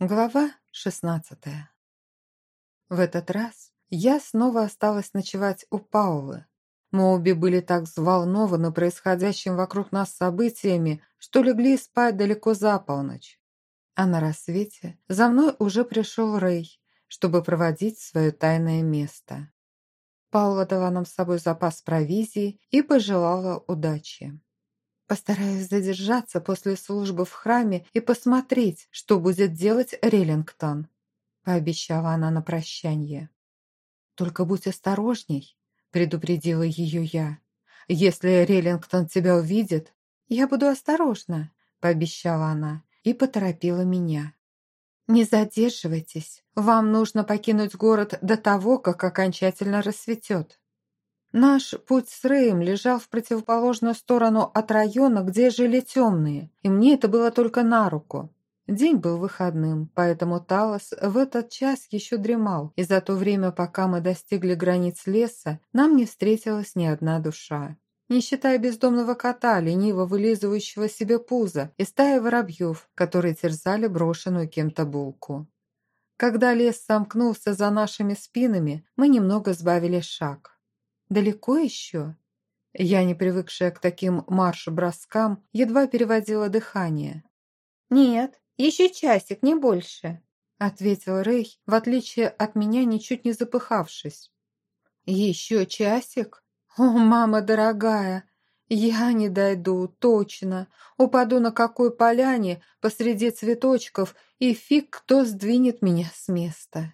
Глава шестнадцатая. В этот раз я снова осталась ночевать у Паулы. Мы обе были так взволнованы происходящим вокруг нас событиями, что легли спать далеко за полночь. А на рассвете за мной уже пришел Рэй, чтобы проводить свое тайное место. Паула дала нам с собой запас провизии и пожелала удачи. Постараюсь задержаться после службы в храме и посмотреть, что будет делать Реллингтон», – пообещала она на прощание. «Только будь осторожней», – предупредила ее я. «Если Реллингтон тебя увидит...» «Я буду осторожна», – пообещала она и поторопила меня. «Не задерживайтесь, вам нужно покинуть город до того, как окончательно рассветет». Наш путь с Рэем лежал в противоположную сторону от района, где жили темные, и мне это было только на руку. День был выходным, поэтому Талос в этот час еще дремал, и за то время, пока мы достигли границ леса, нам не встретилась ни одна душа. Не считая бездомного кота, лениво вылизывающего себе пузо, и стаи воробьев, которые терзали брошенную кем-то булку. Когда лес сомкнулся за нашими спинами, мы немного сбавили шаг. Далеко еще?» Я, не привыкшая к таким марш-броскам, едва переводила дыхание. «Нет, еще часик, не больше», — ответил Рэй, в отличие от меня, ничуть не запыхавшись. «Еще часик? О, мама дорогая, я не дойду, точно. Упаду на какой поляне посреди цветочков, и фиг кто сдвинет меня с места».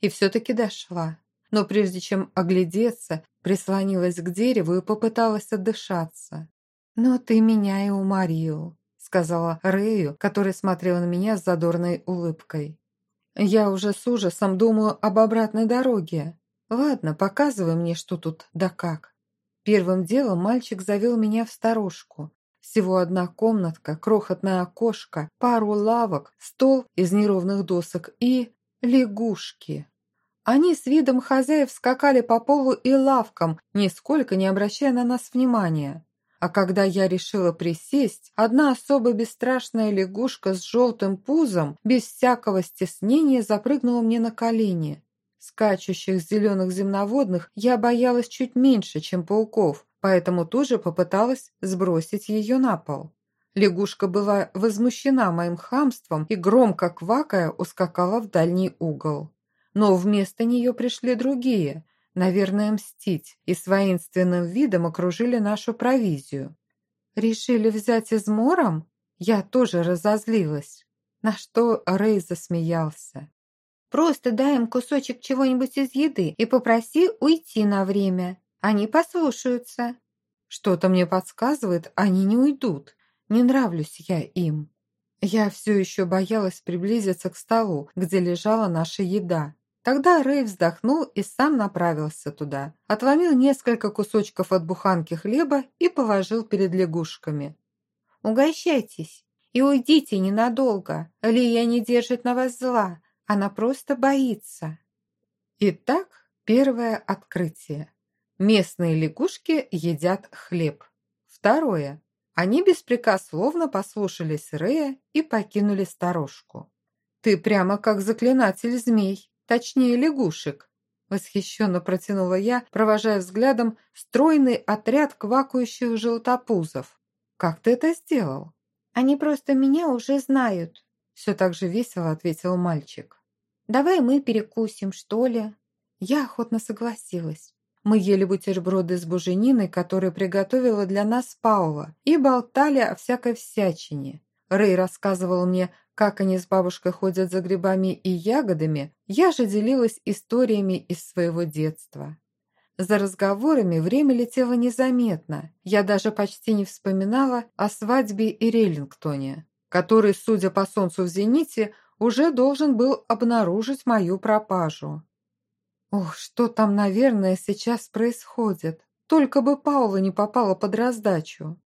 И все-таки дошла. Но прежде чем оглядеться, прислонилась к дереву и попыталась отдышаться. «Но ты меня и уморил», — сказала Рэю, который смотрел на меня с задорной улыбкой. «Я уже с ужасом думаю об обратной дороге. Ладно, показывай мне, что тут да как». Первым делом мальчик завел меня в сторожку. Всего одна комнатка, крохотное окошко, пару лавок, стол из неровных досок и лягушки. Они с видом хозяев скакали по полу и лавкам, нисколько не обращая на нас внимания. А когда я решила присесть, одна особо бесстрашная лягушка с желтым пузом без всякого стеснения запрыгнула мне на колени. Скачущих зеленых земноводных я боялась чуть меньше, чем пауков, поэтому тоже попыталась сбросить ее на пол. Лягушка была возмущена моим хамством и, громко квакая, ускакала в дальний угол. Но вместо нее пришли другие, наверное, мстить, и с воинственным видом окружили нашу провизию. Решили взять измором? Я тоже разозлилась. На что Рэй засмеялся. «Просто дай им кусочек чего-нибудь из еды и попроси уйти на время. Они послушаются». «Что-то мне подсказывает, они не уйдут. Не нравлюсь я им». Я все еще боялась приблизиться к столу, где лежала наша еда. Тогда Рэй вздохнул и сам направился туда. Отломил несколько кусочков от буханки хлеба и положил перед лягушками. «Угощайтесь и уйдите ненадолго. Лия не держит на вас зла, она просто боится». Итак, первое открытие. Местные лягушки едят хлеб. Второе. Они беспрекословно послушались Рэя и покинули сторожку. «Ты прямо как заклинатель змей», точнее лягушек», – восхищенно протянула я, провожая взглядом стройный отряд квакающих желтопузов. «Как ты это сделал?» «Они просто меня уже знают», – все так же весело ответил мальчик. «Давай мы перекусим, что ли?» Я охотно согласилась. Мы ели бутерброды с бужениной, которые приготовила для нас Паула, и болтали о всякой всячине. Рэй рассказывал мне как они с бабушкой ходят за грибами и ягодами, я же делилась историями из своего детства. За разговорами время летело незаметно. Я даже почти не вспоминала о свадьбе и Реллингтоне, который, судя по солнцу в зените, уже должен был обнаружить мою пропажу. Ох, что там, наверное, сейчас происходит. Только бы Паула не попала под раздачу.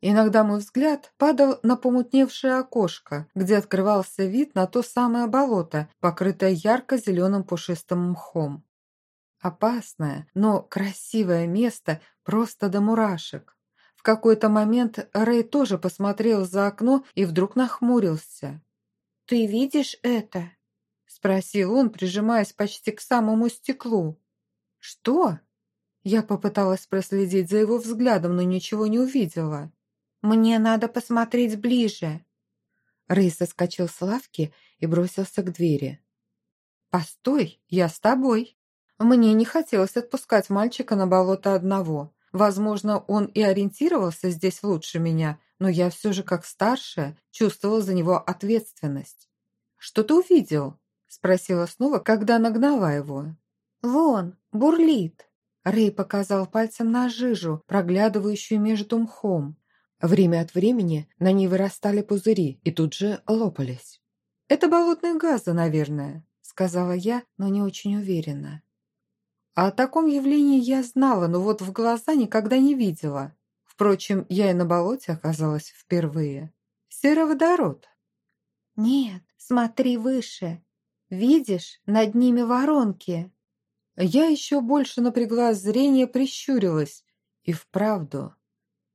Иногда мой взгляд падал на помутневшее окошко, где открывался вид на то самое болото, покрытое ярко-зеленым пушистым мхом. Опасное, но красивое место просто до мурашек. В какой-то момент Рэй тоже посмотрел за окно и вдруг нахмурился. ты видишь это?» Спросил он, прижимаясь почти к самому стеклу. «Что?» Я попыталась проследить за его взглядом, но ничего не увидела. «Мне надо посмотреть ближе». Рэй соскочил с лавки и бросился к двери. «Постой, я с тобой». Мне не хотелось отпускать мальчика на болото одного. Возможно, он и ориентировался здесь лучше меня, но я все же, как старшая, чувствовала за него ответственность. «Что ты увидел?» – спросила снова, когда нагнала его. «Вон, бурлит!» Рэй показал пальцем на жижу, проглядывающую между мхом. Время от времени на ней вырастали пузыри и тут же лопались. «Это болотные газы, наверное», – сказала я, но не очень уверенно. О таком явлении я знала, но вот в глаза никогда не видела. Впрочем, я и на болоте оказалась впервые. Сероводород. «Нет, смотри выше. Видишь, над ними воронки». Я еще больше напрягла зрение, прищурилась. И вправду.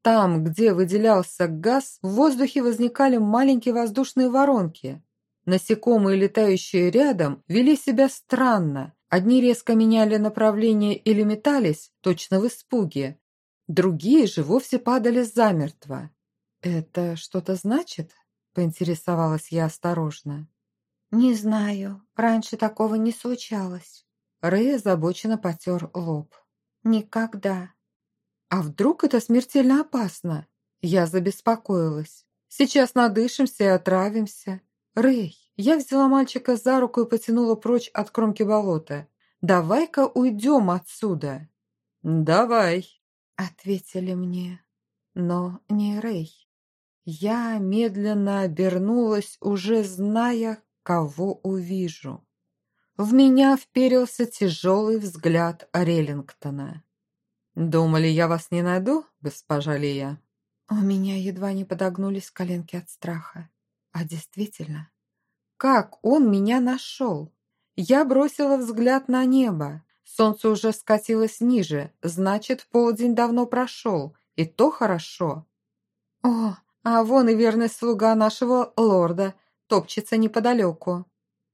Там, где выделялся газ, в воздухе возникали маленькие воздушные воронки. Насекомые, летающие рядом, вели себя странно, Одни резко меняли направление или метались, точно в испуге. Другие же вовсе падали замертво. «Это что-то значит?» – поинтересовалась я осторожно. «Не знаю. Раньше такого не случалось». Рэй озабоченно потер лоб. «Никогда». «А вдруг это смертельно опасно?» Я забеспокоилась. «Сейчас надышимся и отравимся. Рэй, я взяла мальчика за руку и потянула прочь от кромки болота. «Давай-ка уйдем отсюда!» «Давай!» — ответили мне. Но не Рэй. Я медленно обернулась, уже зная, кого увижу. В меня вперился тяжелый взгляд Реллингтона. «Думали, я вас не найду, госпожа Лия?» У меня едва не подогнулись коленки от страха. А действительно, как он меня нашел? Я бросила взгляд на небо. Солнце уже скатилось ниже, значит, полдень давно прошел, и то хорошо. О, а вон и верный слуга нашего лорда топчется неподалеку.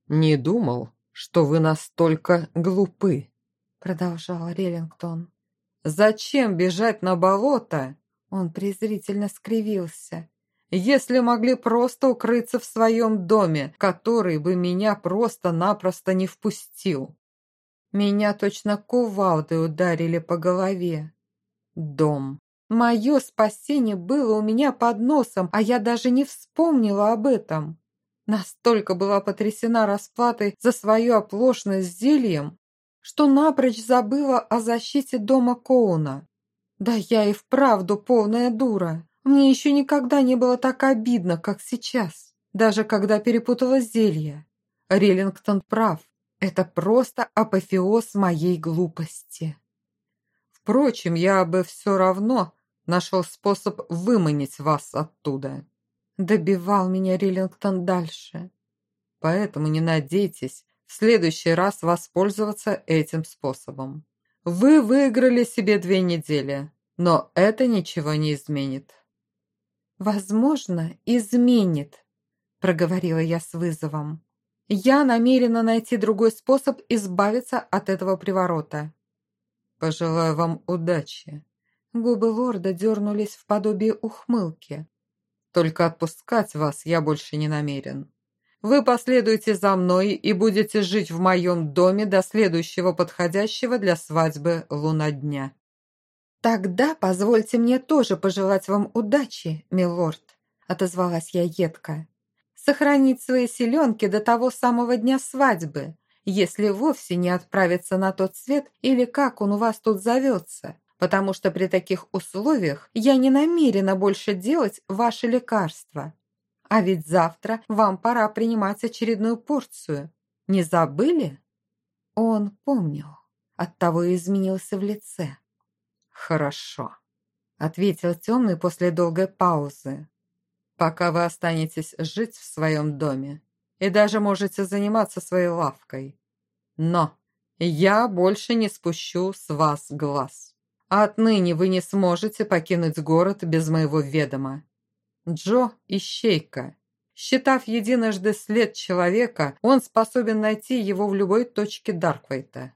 «Не думал, что вы настолько глупы», — продолжал Реллингтон. «Зачем бежать на болото?» Он презрительно скривился если могли просто укрыться в своем доме, который бы меня просто-напросто не впустил. Меня точно кувалдой ударили по голове. Дом. Мое спасение было у меня под носом, а я даже не вспомнила об этом. Настолько была потрясена расплатой за свою оплошность зельем, что напрочь забыла о защите дома Коуна. Да я и вправду полная дура. Мне еще никогда не было так обидно, как сейчас, даже когда перепутала зелье. Реллингтон прав, это просто апофеоз моей глупости. Впрочем, я бы все равно нашел способ выманить вас оттуда. Добивал меня Риллингтон дальше. Поэтому не надейтесь в следующий раз воспользоваться этим способом. Вы выиграли себе две недели, но это ничего не изменит. «Возможно, изменит», – проговорила я с вызовом. «Я намерена найти другой способ избавиться от этого приворота». «Пожелаю вам удачи». Губы лорда дернулись в подобие ухмылки. «Только отпускать вас я больше не намерен. Вы последуете за мной и будете жить в моем доме до следующего подходящего для свадьбы лунодня». «Тогда позвольте мне тоже пожелать вам удачи, милорд», отозвалась я едко. «Сохранить свои селенки до того самого дня свадьбы, если вовсе не отправиться на тот свет или как он у вас тут зовется, потому что при таких условиях я не намерена больше делать ваши лекарства. А ведь завтра вам пора принимать очередную порцию. Не забыли?» Он помнил, оттого изменился в лице. «Хорошо», — ответил темный после долгой паузы. «Пока вы останетесь жить в своем доме и даже можете заниматься своей лавкой. Но я больше не спущу с вас глаз. Отныне вы не сможете покинуть город без моего ведома. Джо – ищейка. Считав единожды след человека, он способен найти его в любой точке Дарквейта.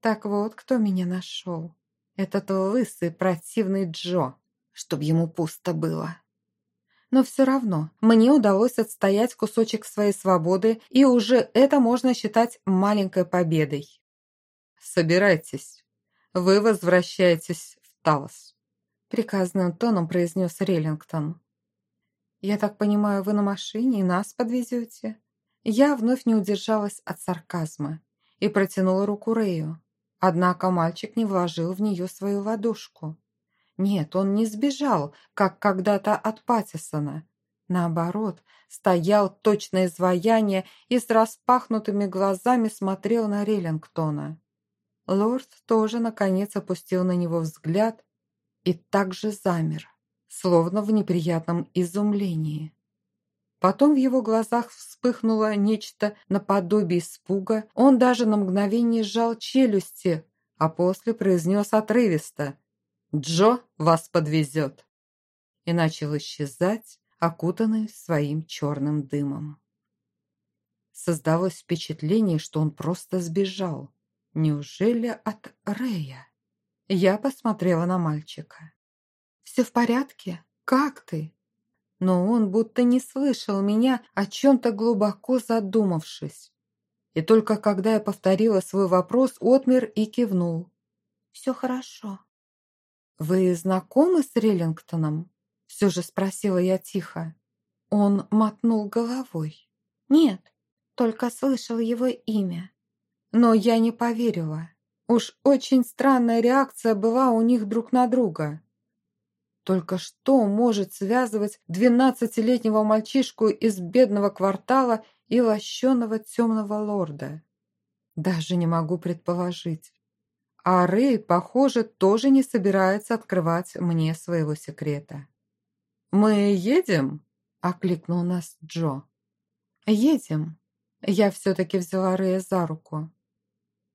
Так вот, кто меня нашел. Этот лысый противный Джо, чтоб ему пусто было. Но все равно мне удалось отстоять кусочек своей свободы, и уже это можно считать маленькой победой. «Собирайтесь. Вы возвращаетесь в Талос», — приказным тоном произнес Реллингтон. «Я так понимаю, вы на машине и нас подвезете?» Я вновь не удержалась от сарказма и протянула руку Рэю. Однако мальчик не вложил в нее свою ладошку. Нет, он не сбежал, как когда-то от Паттисона. Наоборот, стоял точное изваяние и с распахнутыми глазами смотрел на Реллингтона. Лорд тоже, наконец, опустил на него взгляд и также замер, словно в неприятном изумлении. Потом в его глазах вспыхнуло нечто наподобие испуга, он даже на мгновение сжал челюсти, а после произнес отрывисто Джо вас подвезет!» И начал исчезать, окутанный своим черным дымом. Создалось впечатление, что он просто сбежал. Неужели от Рэя? Я посмотрела на мальчика. «Все в порядке? Как ты?» Но он будто не слышал меня, о чем-то глубоко задумавшись. И только когда я повторила свой вопрос, отмер и кивнул. «Все хорошо». «Вы знакомы с Реллингтоном?» Все же спросила я тихо. Он мотнул головой. «Нет, только слышал его имя». Но я не поверила. Уж очень странная реакция была у них друг на друга. Только что может связывать двенадцатилетнего мальчишку из бедного квартала и лощеного темного лорда? Даже не могу предположить. А Рэй, похоже, тоже не собирается открывать мне своего секрета. «Мы едем?» – окликнул нас Джо. «Едем». Я все-таки взяла Рэя за руку.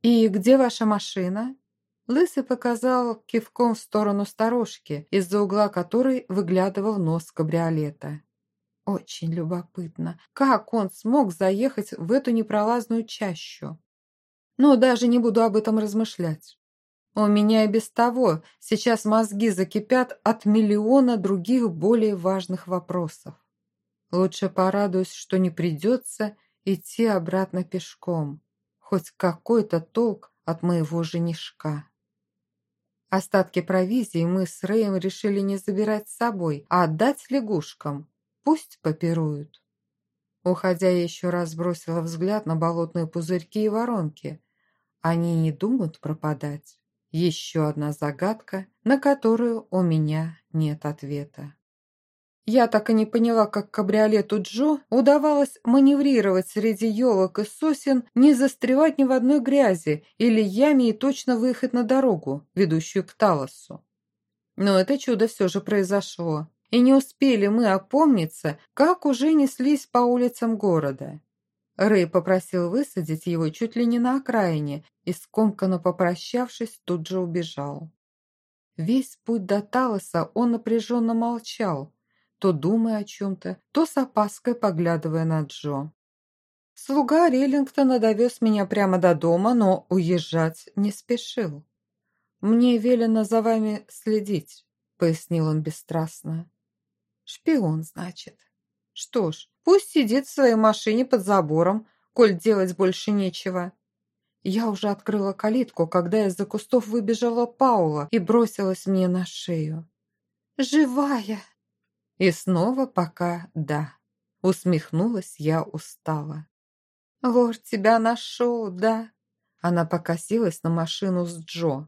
«И где ваша машина?» Лысый показал кивком в сторону сторожки, из-за угла которой выглядывал нос кабриолета. Очень любопытно, как он смог заехать в эту непролазную чащу. Но даже не буду об этом размышлять. У меня и без того сейчас мозги закипят от миллиона других более важных вопросов. Лучше порадуюсь, что не придется идти обратно пешком. Хоть какой-то толк от моего женишка. Остатки провизии мы с Рэем решили не забирать с собой, а отдать лягушкам. Пусть попируют. Уходя, я еще раз бросила взгляд на болотные пузырьки и воронки. Они не думают пропадать. Еще одна загадка, на которую у меня нет ответа. Я так и не поняла, как кабриолету Джо удавалось маневрировать среди елок и сосен, не застревать ни в одной грязи или яме и точно выехать на дорогу, ведущую к Талосу. Но это чудо все же произошло, и не успели мы опомниться, как уже неслись по улицам города. Рэй попросил высадить его чуть ли не на окраине и, скомканно попрощавшись, тут же убежал. Весь путь до Талоса он напряженно молчал, то думая о чем-то, то с опаской поглядывая на Джо. Слуга Реллингтона довез меня прямо до дома, но уезжать не спешил. «Мне велено за вами следить», — пояснил он бесстрастно. «Шпион, значит. Что ж, Пусть сидит в своей машине под забором, коль делать больше нечего. Я уже открыла калитку, когда из-за кустов выбежала Паула и бросилась мне на шею. «Живая!» И снова пока да. Усмехнулась я устало. «Лорд тебя нашел, да?» Она покосилась на машину с Джо.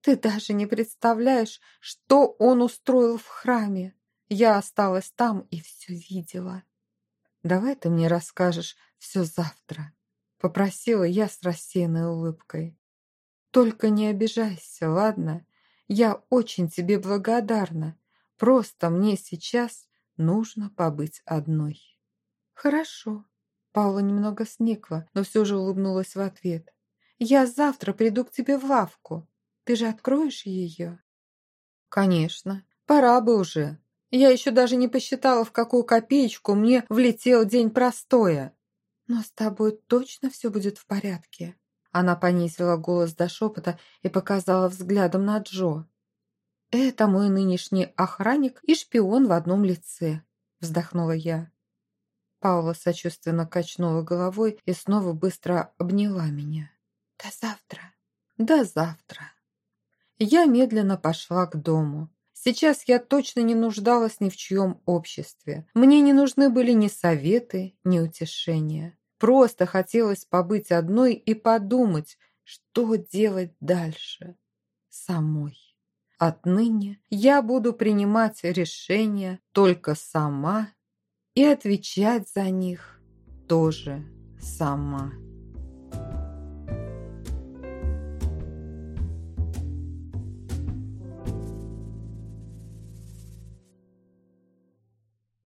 «Ты даже не представляешь, что он устроил в храме. Я осталась там и все видела». «Давай ты мне расскажешь все завтра», — попросила я с рассеянной улыбкой. «Только не обижайся, ладно? Я очень тебе благодарна. Просто мне сейчас нужно побыть одной». «Хорошо». Паула немного сникла, но все же улыбнулась в ответ. «Я завтра приду к тебе в лавку. Ты же откроешь ее?» «Конечно. Пора бы уже. Я еще даже не посчитала, в какую копеечку мне влетел день простоя. Но с тобой точно все будет в порядке. Она понизила голос до шепота и показала взглядом на Джо. «Это мой нынешний охранник и шпион в одном лице», – вздохнула я. Паула сочувственно качнула головой и снова быстро обняла меня. «До завтра». «До завтра». Я медленно пошла к дому. Сейчас я точно не нуждалась ни в чьем обществе. Мне не нужны были ни советы, ни утешения. Просто хотелось побыть одной и подумать, что делать дальше. Самой. Отныне я буду принимать решения только сама и отвечать за них тоже сама.